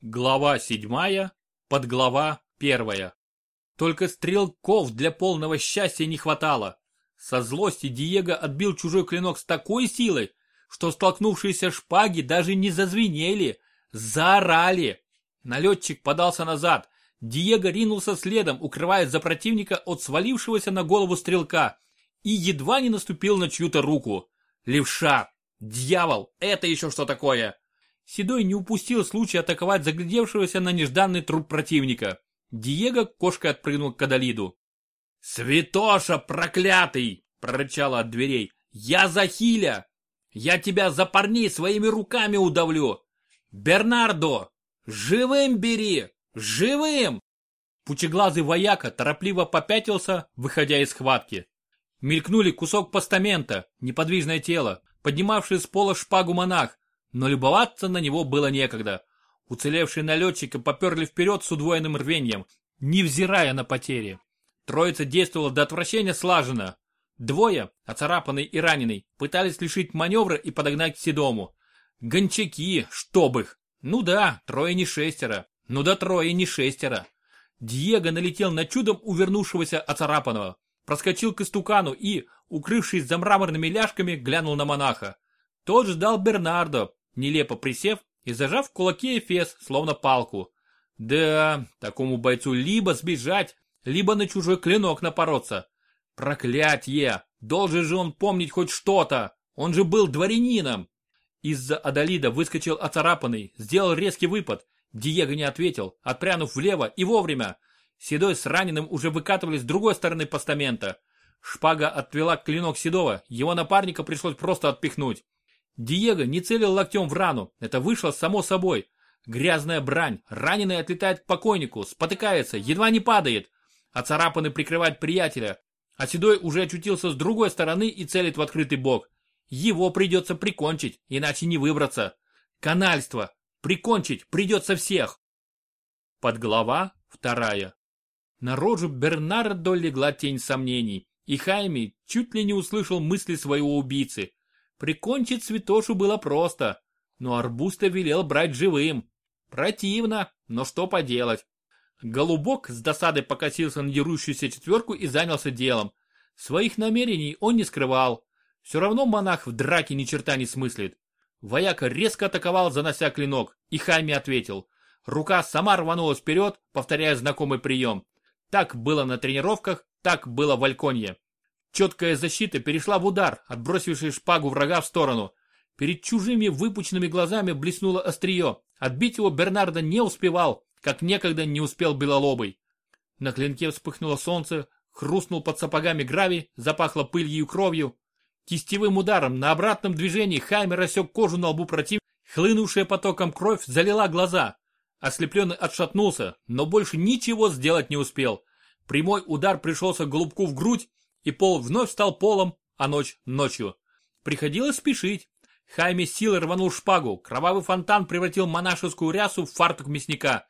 Глава седьмая, подглава первая. Только стрелков для полного счастья не хватало. Со злости Диего отбил чужой клинок с такой силой, что столкнувшиеся шпаги даже не зазвенели, заорали. Налетчик подался назад. Диего ринулся следом, укрываясь за противника от свалившегося на голову стрелка, и едва не наступил на чью-то руку. Левша! Дьявол! Это еще что такое? Седой не упустил случая атаковать заглядевшегося на нежданный труп противника. Диего кошкой отпрыгнул к Адалиду. «Святоша проклятый!» – прорычала от дверей. «Я Захиля! Я тебя за парней своими руками удавлю! Бернардо! Живым бери! Живым!» Пучеглазый вояка торопливо попятился, выходя из схватки. Мелькнули кусок постамента, неподвижное тело, поднимавший с пола шпагу монах, но любоваться на него было некогда. Уцелевшие налетчики поперли вперед с удвоенным рвением, невзирая на потери. Троица действовала до отвращения слаженно. Двое, оцарапанный и раненый, пытались лишить маневра и подогнать к Седому. Гончаки, чтоб их! Ну да, трое не шестеро. Ну да трое не шестеро. Диего налетел на чудом увернувшегося оцарапанного, проскочил к истукану и, укрывшись за мраморными ляжками, глянул на монаха. Тот ждал Бернардо, нелепо присев и зажав в кулаке Эфес, словно палку. Да, такому бойцу либо сбежать, либо на чужой клинок напороться. Проклятье! Должен же он помнить хоть что-то! Он же был дворянином! Из-за Адалида выскочил оцарапанный, сделал резкий выпад. Диего не ответил, отпрянув влево и вовремя. Седой с раненым уже выкатывались с другой стороны постамента. Шпага отвела клинок Седова, его напарника пришлось просто отпихнуть. Диего не целил локтем в рану, это вышло само собой. Грязная брань, раненый отлетает к покойнику, спотыкается, едва не падает. А царапаны прикрывает приятеля. А Седой уже очутился с другой стороны и целит в открытый бок. Его придется прикончить, иначе не выбраться. Канальство. Прикончить придется всех. Подглава вторая. На рожу Бернардо легла тень сомнений, и Хайми чуть ли не услышал мысли своего убийцы. Прикончить святошу было просто, но Арбуста велел брать живым. Противно, но что поделать. Голубок с досадой покосился на дерущуюся четверку и занялся делом. Своих намерений он не скрывал. Все равно монах в драке ни черта не смыслит. Вояка резко атаковал, занося клинок, и Хайми ответил. Рука сама рванулась вперед, повторяя знакомый прием. Так было на тренировках, так было в Альконье. Четкая защита перешла в удар, отбросивший шпагу врага в сторону. Перед чужими выпученными глазами блеснуло острие. Отбить его Бернардо не успевал, как некогда не успел Белолобый. На клинке вспыхнуло солнце, хрустнул под сапогами гравий, запахло пылью и кровью. Кистевым ударом на обратном движении Хайме рассек кожу на лбу против, хлынувшая потоком кровь залила глаза. Ослепленный отшатнулся, но больше ничего сделать не успел. Прямой удар пришелся голубку в грудь, и пол вновь стал полом, а ночь ночью. Приходилось спешить. Хайме силой рванул шпагу, кровавый фонтан превратил монашескую рясу в фартук мясника.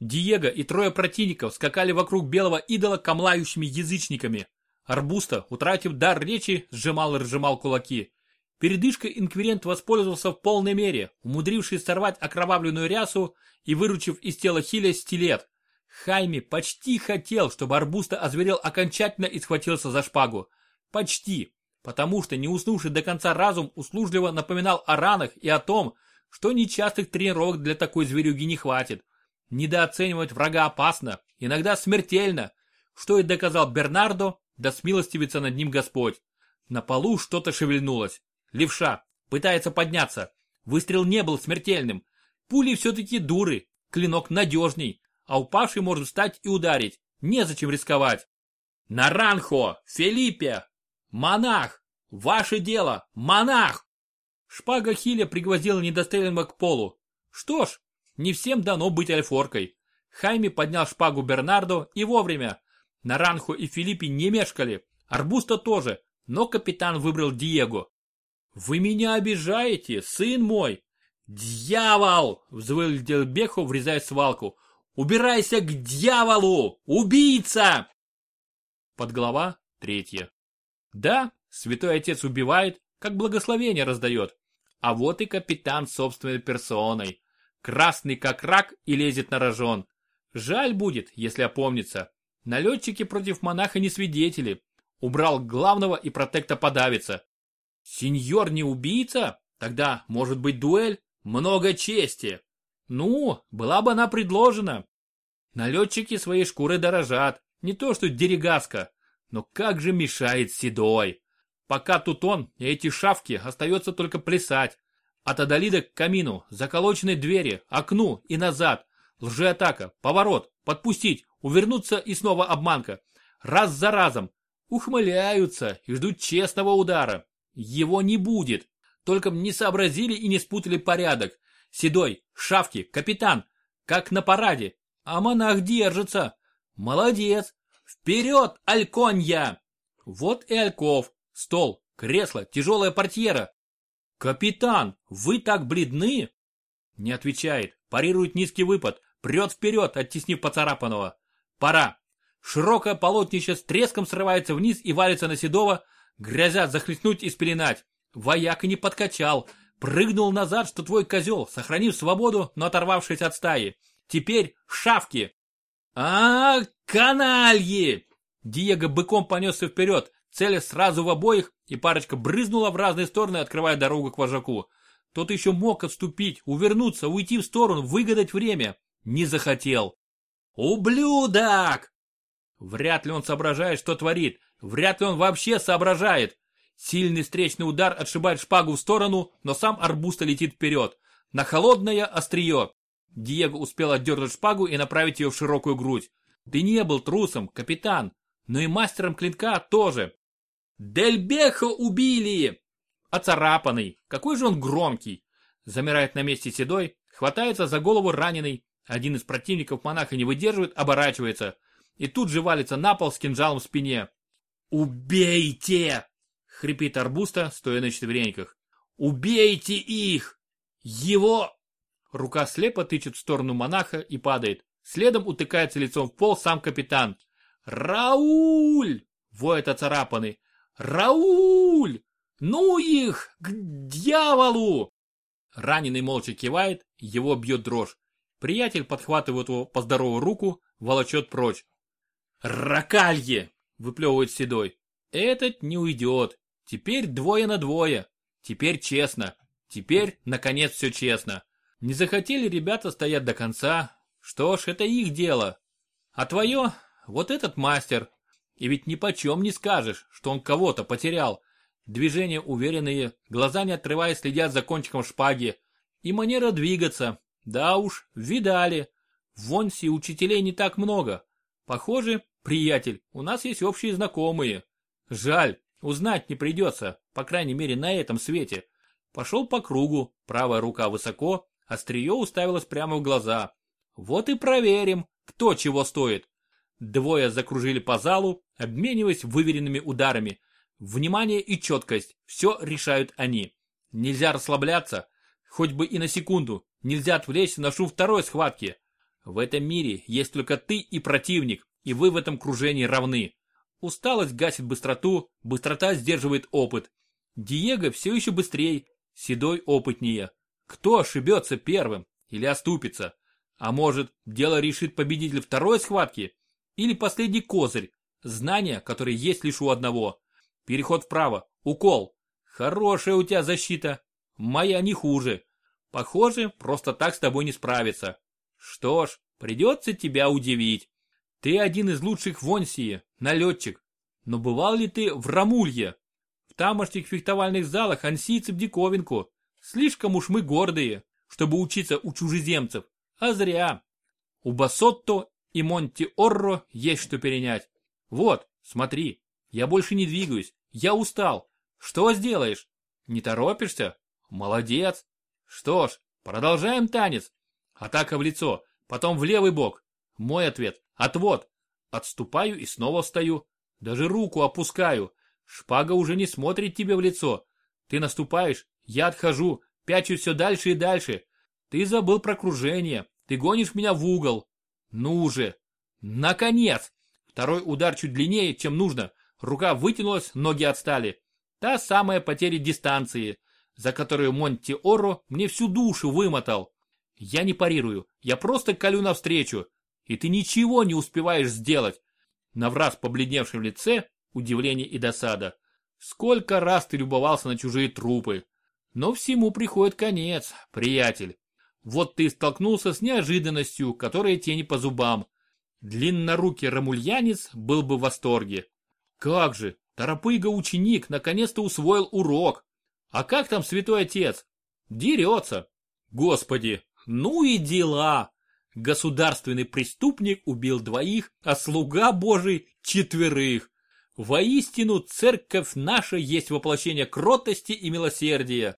Диего и трое противников скакали вокруг белого идола камлающими язычниками. Арбуста, утратив дар речи, сжимал и разжимал кулаки. Передышкой инквирент воспользовался в полной мере, умудрившись сорвать окровавленную рясу и выручив из тела Хиля стилет. Хайми почти хотел, чтобы Арбуста озверел окончательно и схватился за шпагу. Почти, потому что не уснувший до конца разум услужливо напоминал о ранах и о том, что нечастых тренировок для такой зверюги не хватит. Недооценивать врага опасно, иногда смертельно, что и доказал Бернардо, да смилостивится над ним Господь. На полу что-то шевельнулось. Левша пытается подняться. Выстрел не был смертельным. Пули все-таки дуры, клинок надежней, а упавший может встать и ударить. Незачем рисковать. Наранхо! Филиппе! Монах! Ваше дело! Монах! Шпага Хиля пригвоздила недостреленного к полу. Что ж, не всем дано быть альфоркой. Хайми поднял шпагу Бернардо и вовремя. Наранхо и Филиппе не мешкали. Арбуста тоже, но капитан выбрал Диего. «Вы меня обижаете, сын мой!» «Дьявол!» — взвыл Дельбехо, врезая свалку. Убирайся к дьяволу! Убийца!» Подглава третья. Да, святой отец убивает, как благословение раздает. А вот и капитан собственной персоной. красный как рак и лезет на рожон. Жаль будет, если опомнится. Налетчики против монаха не свидетели. Убрал главного и протекта подавится. Сеньор не убийца? Тогда, может быть, дуэль? Много чести. Ну, была бы она предложена. Налетчики своей шкуры дорожат. Не то что Дерегаска. Но как же мешает Седой. Пока тут он и эти шавки остается только плясать. От Адалида к камину, заколоченной двери, окну и назад. Лжеатака, поворот, подпустить, увернуться и снова обманка. Раз за разом. Ухмыляются и ждут честного удара. Его не будет. Только не сообразили и не спутали порядок. Седой, шавки, капитан. Как на параде. А монах держится. Молодец. Вперед, Альконья! Вот и Альков. Стол, кресло, тяжелая портьера. Капитан, вы так бледны? Не отвечает. Парирует низкий выпад. Прет вперед, оттеснив поцарапанного. Пора. Широкое полотнище с треском срывается вниз и валится на Седова, грозят захлестнуть и спеленать. Вояк и не подкачал. Прыгнул назад, что твой козел, сохранив свободу, но оторвавшись от стаи. Теперь шавки. а, -а, -а канальи! Диего быком понесся вперед, целя сразу в обоих, и парочка брызнула в разные стороны, открывая дорогу к вожаку. Тот еще мог отступить, увернуться, уйти в сторону, выгадать время. Не захотел. «Ублюдок!» Вряд ли он соображает, что творит. Вряд ли он вообще соображает. Сильный встречный удар отшибает шпагу в сторону, но сам арбуста летит вперед. На холодное острие. Диего успел отдернуть шпагу и направить ее в широкую грудь. Ты не был трусом, капитан, но и мастером клинка тоже. Дельбехо убили! Оцарапанный, какой же он громкий. Замирает на месте седой, хватается за голову раненый. Один из противников монаха не выдерживает, оборачивается. И тут же валится на пол с кинжалом в спине. «Убейте!» — хрипит арбуста, стоя на четвереньках. «Убейте их! Его!» Рука слепо тычет в сторону монаха и падает. Следом утыкается лицом в пол сам капитан. «Рауль!» — воет оцарапанный. «Рауль! Ну их! К дьяволу!» Раненый молча кивает, его бьет дрожь. Приятель подхватывает его по здоровую руку, волочет прочь. «Ракалье!» — выплевывает Седой. «Этот не уйдет. Теперь двое на двое. Теперь честно. Теперь, наконец, все честно. Не захотели ребята стоять до конца. Что ж, это их дело. А твое? Вот этот мастер. И ведь ни почем не скажешь, что он кого-то потерял. Движения уверенные, глаза не отрывая следят за кончиком шпаги. И манера двигаться. Да уж, видали. В Вонсе учителей не так много. Похоже, приятель, у нас есть общие знакомые. Жаль, узнать не придется, по крайней мере на этом свете. Пошел по кругу, правая рука высоко, острие уставилось прямо в глаза. Вот и проверим, кто чего стоит. Двое закружили по залу, обмениваясь выверенными ударами. Внимание и четкость, все решают они. Нельзя расслабляться, хоть бы и на секунду, нельзя отвлечься на шум второй схватки. В этом мире есть только ты и противник, и вы в этом кружении равны. Усталость гасит быстроту, быстрота сдерживает опыт. Диего все еще быстрее, Седой опытнее. Кто ошибется первым или оступится? А может, дело решит победитель второй схватки? Или последний козырь? Знание, которое есть лишь у одного. Переход вправо, укол. Хорошая у тебя защита. Моя не хуже. Похоже, просто так с тобой не справиться. Что ж, придется тебя удивить. Ты один из лучших в Онсии, налетчик. Но бывал ли ты в Рамулье? В тамошних фехтовальных залах ансийцы в диковинку. Слишком уж мы гордые, чтобы учиться у чужеземцев. А зря. У Басотто и Монти Орро есть что перенять. Вот, смотри, я больше не двигаюсь, я устал. Что сделаешь? Не торопишься? Молодец. Что ж, продолжаем танец. Атака в лицо, потом в левый бок. Мой ответ – отвод. Отступаю и снова встаю. Даже руку опускаю. Шпага уже не смотрит тебе в лицо. Ты наступаешь, я отхожу, пячусь все дальше и дальше. Ты забыл про кружение. Ты гонишь меня в угол. Ну же. Наконец. Второй удар чуть длиннее, чем нужно. Рука вытянулась, ноги отстали. Та самая потеря дистанции, за которую Монти Оро мне всю душу вымотал. Я не парирую, я просто колю навстречу, и ты ничего не успеваешь сделать. Навраз побледневшем лице удивление и досада. Сколько раз ты любовался на чужие трупы. Но всему приходит конец, приятель. Вот ты столкнулся с неожиданностью, которая тебе не по зубам. Длиннорукий рамульянец был бы в восторге. Как же, торопыга-ученик наконец-то усвоил урок. А как там святой отец? Дерется. Господи, ну и дела. Государственный преступник убил двоих, а слуга божий четверых. Воистину, церковь наша есть воплощение кротости и милосердия.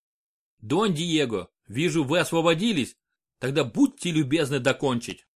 Дон Диего, вижу, вы освободились. Тогда будьте любезны докончить.